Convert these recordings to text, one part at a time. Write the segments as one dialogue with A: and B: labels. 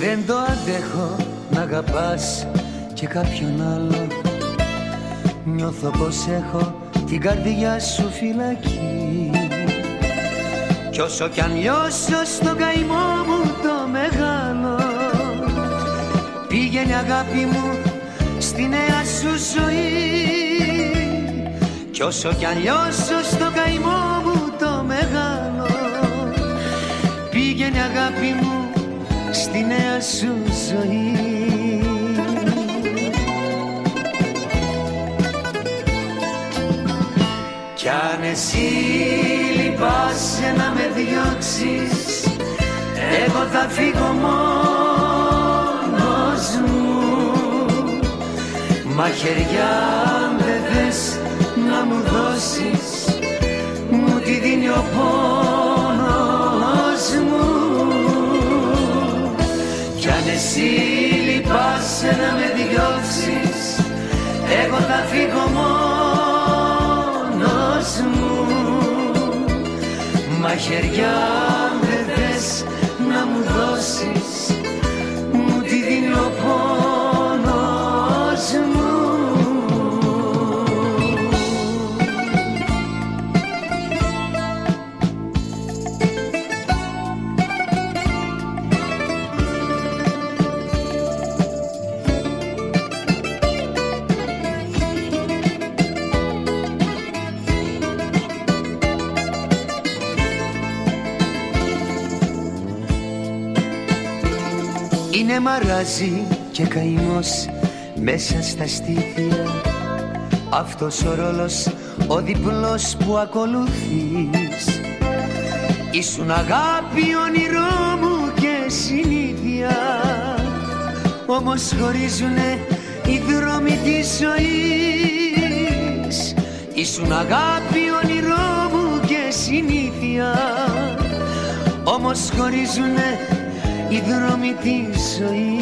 A: Δεν το αντέχω να αγαπάς και κάποιον άλλο Νιώθω πως έχω την καρδιά σου φυλακή. Κι όσο κι αν λιώσω στο καημό μου το μεγάλο Πήγαινε αγάπη μου στη νέα σου ζωή. Κι όσο κι αν λιώσω στο καημό μου το μεγάλο Πήγαινε αγάπη μου στη νέα σου ζωή. Κι αν εσύ λυπάσαι να με διώξεις Εγώ θα φύγω μόνος μου. Μαχαιριά αν δεν θες να μου δώσεις Μου τη δίνει ο πόνος εσύ λυπάσαι να με διώξεις. Εγώ θα φύγω μόνος μου. Μαχαιριά αν δεν θες να μου δώσεις Είναι μαράζι και καημός μέσα στα στήθια Αυτός ο ρόλος ο διπλός που ακολουθείς. Ήσουν αγάπη όνειρό μου και συνήθεια. Όμως χωρίζουνε οι δρόμοι της ζωής. Ήσουν αγάπη όνειρό μου και συνήθεια Όμως χωρίζουνε οι δρόμοι της ζωής.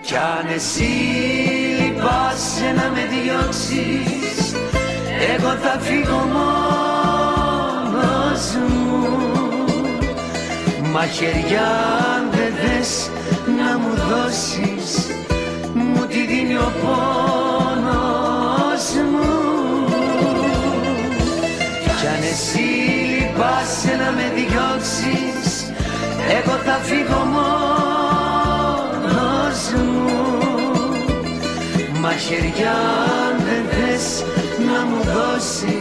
A: Κι αν εσύ λυπάσαι να με διώξεις Εγώ θα φύγω μόνος μου. Μαχαιριά αν δεν θες να μου δώσεις Μου τη δίνει ο πόνος εσύ λυπάσαι να με διώξεις. Εγώ θα φύγω μόνος μου. Μαχαιριά αν δεν θες να μου δώσεις